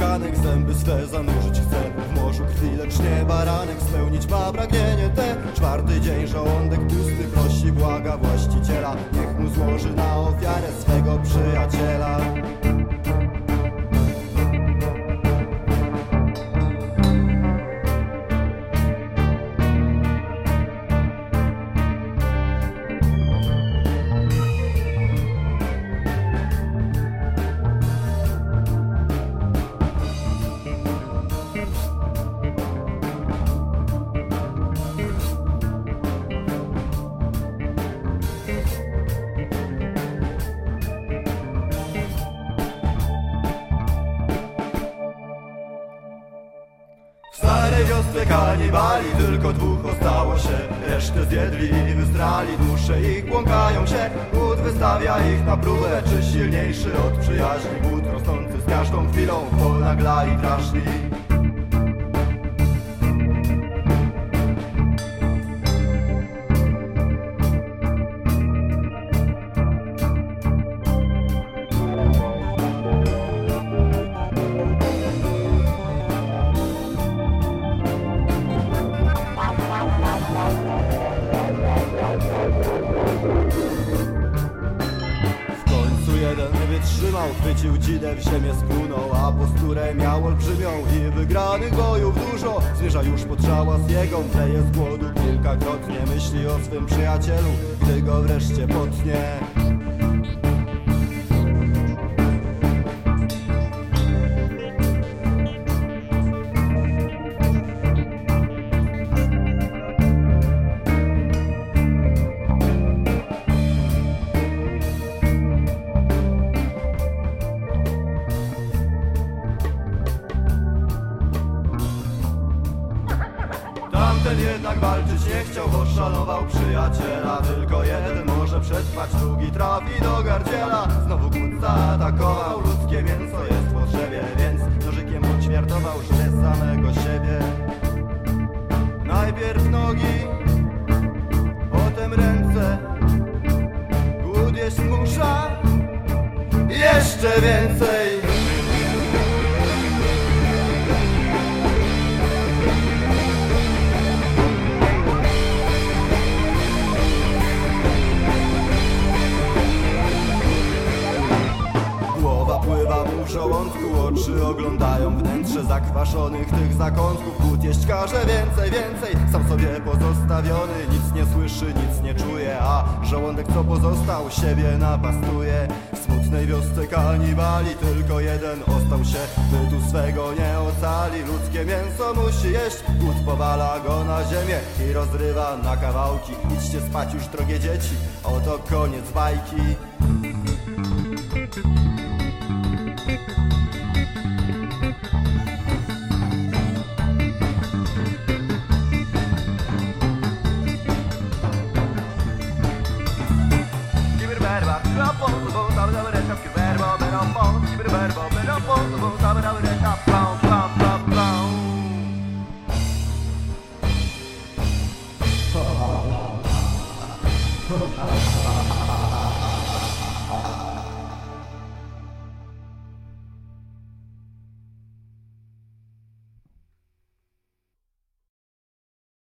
tkanek Zęby swe zanurzyć chce w morzu krwi Lecz nie baranek spełnić ma pragnienie te. Czwarty dzień żołądek tłusty prosi błaga właściciela. Niech mu złoży na ofiarę swego przyjaciela W starej wiosce kanibali tylko dwóch ostało się. Resztę zjedli i wystrali, dusze ich błąkają się. Głód wystawia ich na próbę, czy silniejszy od przyjaźni. Głód rosnący z każdą chwilą, ponaglali drażni jeden wytrzymał, chwycił dzidę ziemię splunął A posturę miał olbrzymią. I wygranych bojów dużo Zmierza już pod szałas jego, mdleje z głodu kilkakrotnie Myśli o swym przyjacielu, gdy go wreszcie potnie Tamten jednak walczyć nie chciał, bo szanował przyjaciela. Tylko jeden może przetrwać, drugi trafi do gardziela. Znowu głód zaatakował, ludzkie mięso jest w potrzebie Więc nożykiem ućwiartował, że samego siebie. Najpierw nogi, potem ręce. Głód jeść musza, jeszcze więcej oglądają wnętrze zakwaszonych tych zakątków. Głód jeść każe więcej, więcej, sam sobie pozostawiony Nic nie słyszy, nic nie czuje, a żołądek co pozostał siebie napastuje. W smutnej wiosce kanibali tylko jeden ostał się Bytu swego nie ocali, ludzkie mięso musi jeść Głód powala go na ziemię i rozrywa na kawałki. Idźcie spać już drogie dzieci, oto koniec bajki bir berbat